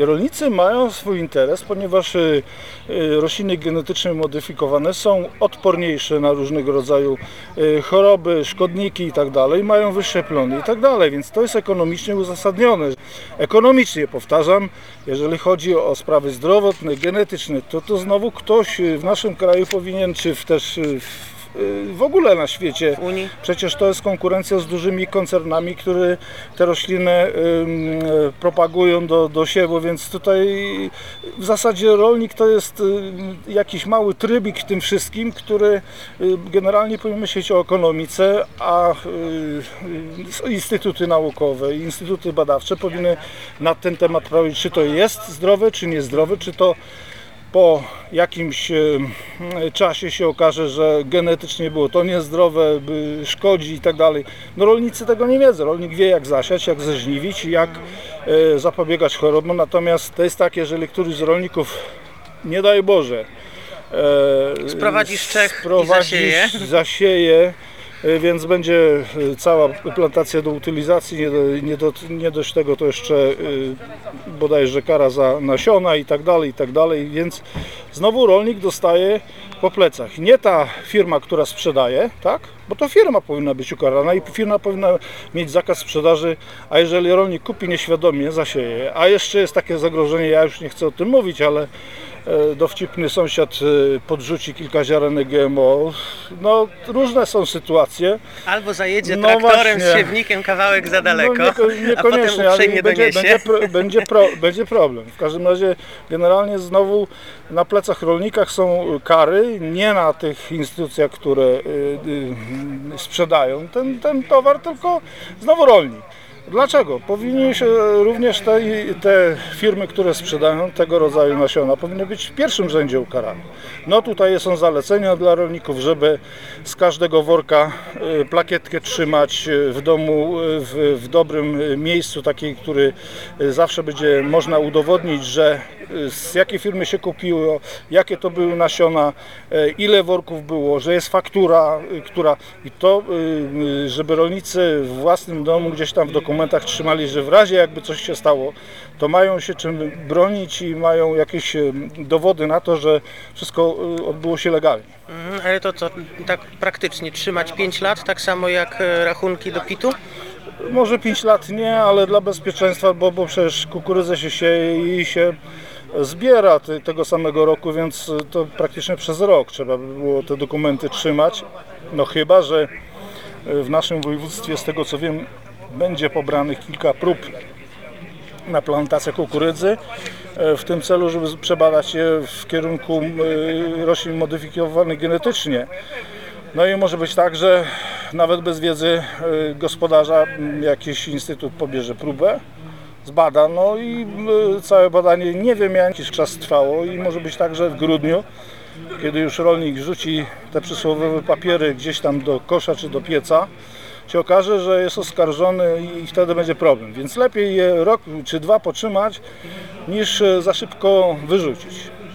Rolnicy mają swój interes, ponieważ y, y, rośliny genetycznie modyfikowane są odporniejsze na różnego rodzaju y, choroby, szkodniki i tak mają wyższe plony i tak więc to jest ekonomicznie uzasadnione. Ekonomicznie powtarzam, jeżeli chodzi o sprawy zdrowotne, genetyczne, to to znowu ktoś w naszym kraju powinien, czy też w, w ogóle na świecie. Unii. Przecież to jest konkurencja z dużymi koncernami, które te rośliny e, propagują do, do siewu, więc tutaj w zasadzie rolnik to jest ym, jakiś mały trybik w tym wszystkim, który y, generalnie powinien myśleć o ekonomice, a y, y, instytuty naukowe i instytuty badawcze powinny na ten temat prawić, czy to jest zdrowe, czy niezdrowe, czy to po jakimś e, czasie się okaże, że genetycznie było to niezdrowe, by szkodzi i tak dalej. No rolnicy tego nie wiedzą. Rolnik wie jak zasiać, jak zeżniwić, jak e, zapobiegać chorobom. Natomiast to jest tak, jeżeli któryś z rolników, nie daj Boże, e, Sprowadzi z Czech i sprowadzi, zasieje. zasieje e, więc będzie e, cała plantacja do utylizacji, nie, nie, do, nie dość tego to jeszcze e, bodajże kara za nasiona i tak dalej, i tak dalej, więc znowu rolnik dostaje po plecach. Nie ta firma, która sprzedaje, tak? Bo to firma powinna być ukarana i firma powinna mieć zakaz sprzedaży, a jeżeli rolnik kupi nieświadomie, zasieje, a jeszcze jest takie zagrożenie, ja już nie chcę o tym mówić, ale e, dowcipny sąsiad e, podrzuci kilka ziarenek GMO. No, różne są sytuacje. Albo zajedzie No traktorem z właśnie. siewnikiem kawałek za daleko, No, nieko- niekoniecznie, ale będzie, będzie, będzie, pro, będzie problem. W każdym razie generalnie znowu na plecach rolnikach są kary, nie na tych instytucjach, które y, y, sprzedają ten, ten towar, tylko znowu rolnik. Dlaczego? Powinny się również te, te firmy, które sprzedają tego rodzaju nasiona, powinny być w pierwszym rzędzie ukarane. No tutaj są zalecenia dla rolników, żeby z każdego worka y, plakietkę trzymać y, w domu, y, w, w dobrym miejscu, takiej, który zawsze będzie można udowodnić, że z jakiej firmy się kupiło, jakie to były nasiona, ile worków było, że jest faktura, która i to, żeby rolnicy w własnym domu gdzieś tam w dokumentach trzymali, że w razie jakby coś się stało, to mają się czym bronić i mają jakieś dowody na to, że wszystko y, odbyło się legalnie. Mhm, ale to co, tak praktycznie trzymać 5 lat, tak samo jak e, rachunki do PIT-u? Może 5 lat nie, ale dla bezpieczeństwa, bo, bo przecież kukurydzę się sieje i się zbiera ty, tego samego roku, więc to praktycznie przez rok trzeba by było te dokumenty trzymać. No chyba, że w naszym województwie, z tego co wiem, będzie pobranych kilka prób na plantację kukurydzy e, w tym celu, żeby przebadać je w kierunku e, roślin modyfikowanych genetycznie. No i może być tak, że nawet bez wiedzy y, gospodarza jakiś instytut pobierze próbę, zbada, no i całe badanie nie wiem jaki czas trwało i może być tak, że w grudniu, kiedy już rolnik rzuci te przysłowiowe papiery gdzieś tam do kosza czy do pieca, się okaże, że jest oskarżony i wtedy będzie problem. Więc lepiej je rok czy dwa potrzymać, niż y, za szybko wyrzucić.